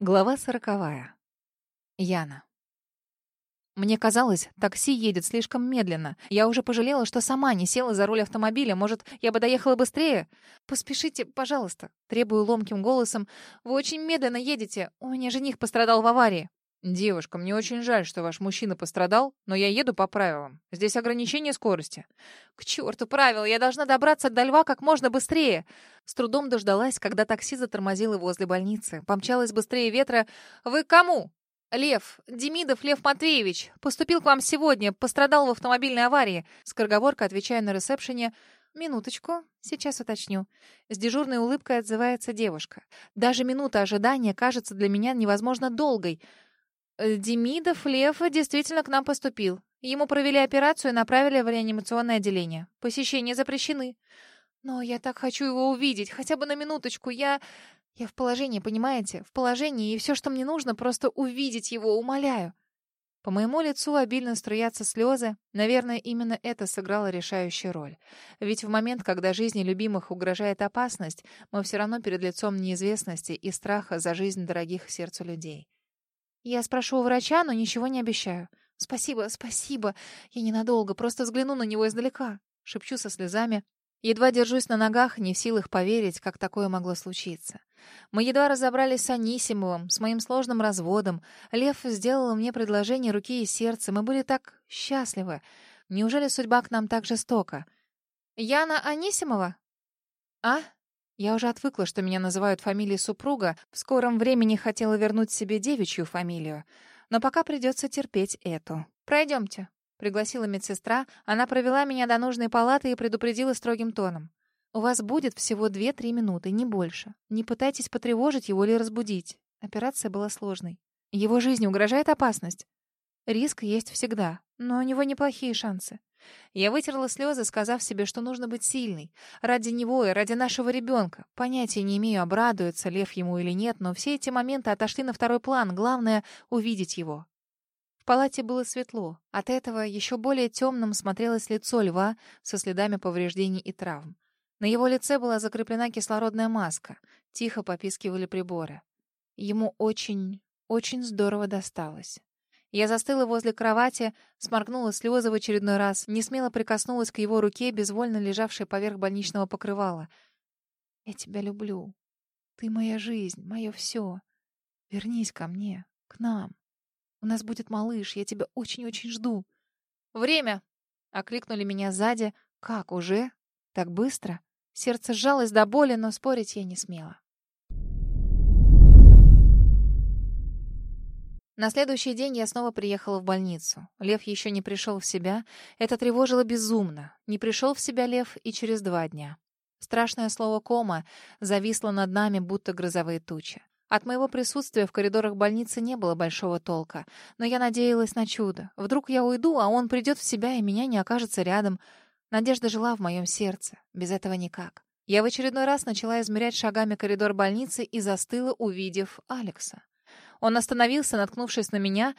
Глава сороковая. Яна. Мне казалось, такси едет слишком медленно. Я уже пожалела, что сама не села за руль автомобиля. Может, я бы доехала быстрее? Поспешите, пожалуйста. Требую ломким голосом. Вы очень медленно едете. У меня жених пострадал в аварии. «Девушка, мне очень жаль, что ваш мужчина пострадал, но я еду по правилам. Здесь ограничение скорости». «К черту правила! Я должна добраться до льва как можно быстрее!» С трудом дождалась, когда такси затормозило возле больницы. Помчалась быстрее ветра. «Вы кому?» «Лев, Демидов Лев Матвеевич, поступил к вам сегодня, пострадал в автомобильной аварии». Скороговорка, отвечая на ресепшене, «Минуточку, сейчас уточню». С дежурной улыбкой отзывается девушка. «Даже минута ожидания кажется для меня невозможно долгой». Э, Демидов Лев действительно к нам поступил. Ему провели операцию и направили в реанимационное отделение. Посещения запрещены. Но я так хочу его увидеть, хотя бы на минуточку. Я... я в положении, понимаете? В положении, и все, что мне нужно, просто увидеть его, умоляю. По моему лицу обильно струятся слезы. Наверное, именно это сыграло решающую роль. Ведь в момент, когда жизни любимых угрожает опасность, мы все равно перед лицом неизвестности и страха за жизнь дорогих сердцу людей. Я спрошу у врача, но ничего не обещаю. Спасибо, спасибо. Я ненадолго, просто взгляну на него издалека. Шепчу со слезами. Едва держусь на ногах, не в силах поверить, как такое могло случиться. Мы едва разобрались с Анисимовым, с моим сложным разводом. Лев сделал мне предложение руки и сердца. Мы были так счастливы. Неужели судьба к нам так жестока? Яна Анисимова? А? Я уже отвыкла, что меня называют фамилией супруга, в скором времени хотела вернуть себе девичью фамилию. Но пока придется терпеть эту. «Пройдемте», — пригласила медсестра. Она провела меня до нужной палаты и предупредила строгим тоном. «У вас будет всего 2-3 минуты, не больше. Не пытайтесь потревожить его или разбудить». Операция была сложной. «Его жизни угрожает опасность?» Риск есть всегда, но у него неплохие шансы. Я вытерла слезы, сказав себе, что нужно быть сильной. Ради него и ради нашего ребенка. Понятия не имею, обрадуется лев ему или нет, но все эти моменты отошли на второй план. Главное — увидеть его. В палате было светло. От этого еще более темным смотрелось лицо льва со следами повреждений и травм. На его лице была закреплена кислородная маска. Тихо попискивали приборы. Ему очень, очень здорово досталось. Я застыла возле кровати, сморгнула слезы в очередной раз, не смело прикоснулась к его руке, безвольно лежавшей поверх больничного покрывала. «Я тебя люблю. Ты моя жизнь, мое все. Вернись ко мне, к нам. У нас будет малыш, я тебя очень-очень жду». «Время!» — окликнули меня сзади. «Как, уже? Так быстро?» Сердце сжалось до боли, но спорить я не смела. На следующий день я снова приехала в больницу. Лев еще не пришел в себя. Это тревожило безумно. Не пришел в себя Лев и через два дня. Страшное слово «кома» зависло над нами, будто грозовые тучи. От моего присутствия в коридорах больницы не было большого толка, но я надеялась на чудо. Вдруг я уйду, а он придет в себя, и меня не окажется рядом. Надежда жила в моем сердце. Без этого никак. Я в очередной раз начала измерять шагами коридор больницы и застыла, увидев Алекса. Он остановился, наткнувшись на меня.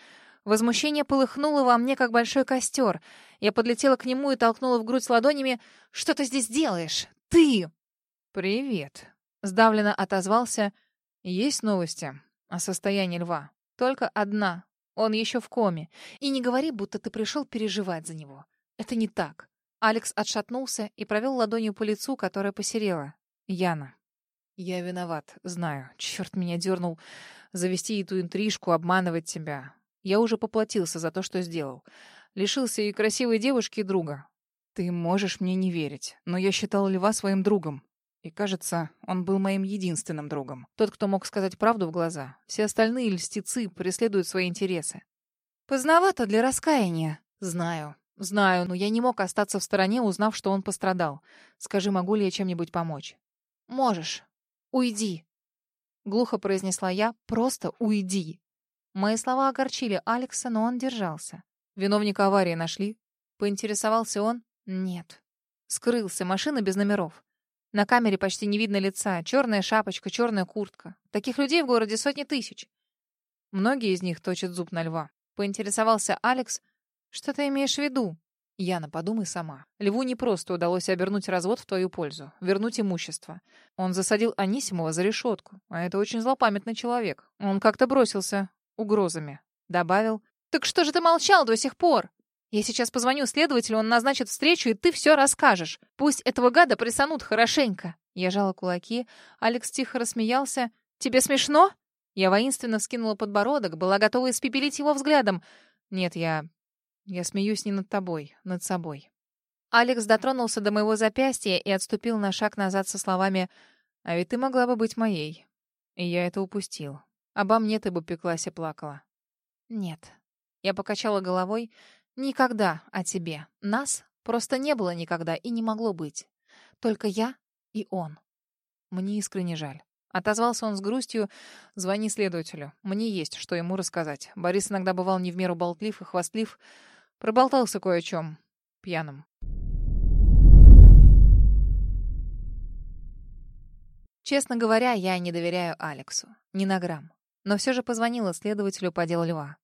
Возмущение полыхнуло во мне, как большой костер. Я подлетела к нему и толкнула в грудь ладонями. «Что ты здесь делаешь? Ты!» «Привет!» — сдавленно отозвался. «Есть новости о состоянии льва? Только одна. Он еще в коме. И не говори, будто ты пришел переживать за него. Это не так». Алекс отшатнулся и провел ладонью по лицу, которое посерело. «Яна, я виноват, знаю. Черт меня дернул завести эту интрижку, обманывать тебя. Я уже поплатился за то, что сделал. Лишился и красивой девушки, и друга. Ты можешь мне не верить, но я считал Льва своим другом. И, кажется, он был моим единственным другом. Тот, кто мог сказать правду в глаза. Все остальные льстицы преследуют свои интересы. Поздновато для раскаяния. Знаю. Знаю, но я не мог остаться в стороне, узнав, что он пострадал. Скажи, могу ли я чем-нибудь помочь? Можешь. Уйди. Глухо произнесла я, просто уйди. Мои слова огорчили Алекса, но он держался. Виновника аварии нашли? Поинтересовался он. Нет. Скрылся, машина без номеров. На камере почти не видно лица. Черная шапочка, черная куртка. Таких людей в городе сотни тысяч. Многие из них точат зуб на льва. Поинтересовался Алекс. Что ты имеешь в виду? Яна, подумай сама. Льву не просто удалось обернуть развод в твою пользу, вернуть имущество. Он засадил Анисимова за решетку, а это очень злопамятный человек. Он как-то бросился угрозами. Добавил, «Так что же ты молчал до сих пор? Я сейчас позвоню следователю, он назначит встречу, и ты все расскажешь. Пусть этого гада прессанут хорошенько». Я жала кулаки. Алекс тихо рассмеялся. «Тебе смешно?» Я воинственно вскинула подбородок, была готова испепелить его взглядом. «Нет, я... Я смеюсь не над тобой, над собой. Алекс дотронулся до моего запястья и отступил на шаг назад со словами «А ведь ты могла бы быть моей». И я это упустил. Обо мне ты бы пеклась и плакала. Нет. Я покачала головой. Никогда о тебе. Нас просто не было никогда и не могло быть. Только я и он. Мне искренне жаль. Отозвался он с грустью. «Звони следователю. Мне есть, что ему рассказать. Борис иногда бывал не в меру болтлив и хвастлив проболтался кое о чем пьяным. Честно говоря, я не доверяю Алексу. Ни на грамм. Но все же позвонила следователю по делу Льва.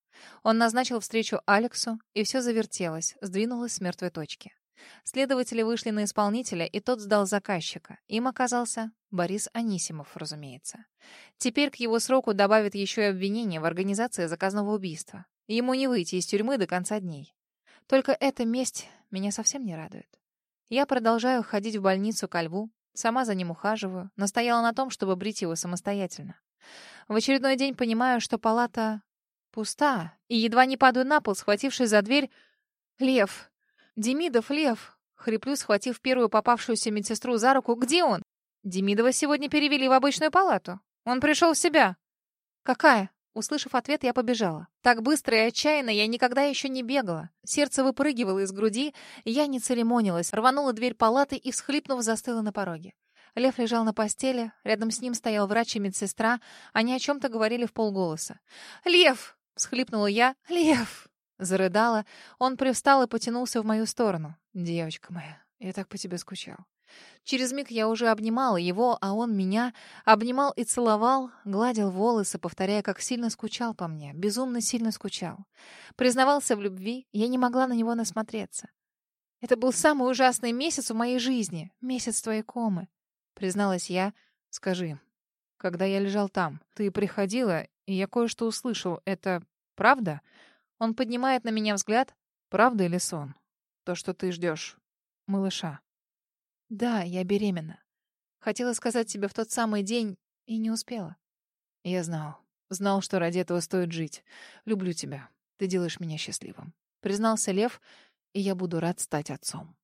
Он назначил встречу Алексу, и все завертелось, сдвинулось с мертвой точки. Следователи вышли на исполнителя, и тот сдал заказчика. Им оказался Борис Анисимов, разумеется. Теперь к его сроку добавят еще и обвинение в организации заказного убийства. Ему не выйти из тюрьмы до конца дней. Только эта месть меня совсем не радует. Я продолжаю ходить в больницу ко льву, сама за ним ухаживаю, настояла на том, чтобы брить его самостоятельно. В очередной день понимаю, что палата пуста, и едва не падаю на пол, схватившись за дверь. «Лев! Демидов, Лев!» Хриплю, схватив первую попавшуюся медсестру за руку. «Где он?» «Демидова сегодня перевели в обычную палату. Он пришел в себя». «Какая?» Услышав ответ, я побежала. Так быстро и отчаянно я никогда еще не бегала. Сердце выпрыгивало из груди, я не церемонилась, рванула дверь палаты и, всхлипнув, застыла на пороге. Лев лежал на постели, рядом с ним стоял врач и медсестра, они о чем-то говорили в полголоса. «Лев!» — всхлипнула я. «Лев!» — зарыдала. Он привстал и потянулся в мою сторону. «Девочка моя, я так по тебе скучал». Через миг я уже обнимала его, а он меня. Обнимал и целовал, гладил волосы, повторяя, как сильно скучал по мне, безумно сильно скучал. Признавался в любви, я не могла на него насмотреться. «Это был самый ужасный месяц в моей жизни, месяц твоей комы», — призналась я. «Скажи, когда я лежал там, ты приходила, и я кое-что услышал. Это правда?» Он поднимает на меня взгляд. «Правда или сон? То, что ты ждешь малыша». Да, я беременна. Хотела сказать тебе в тот самый день и не успела. Я знал. Знал, что ради этого стоит жить. Люблю тебя. Ты делаешь меня счастливым. Признался Лев, и я буду рад стать отцом.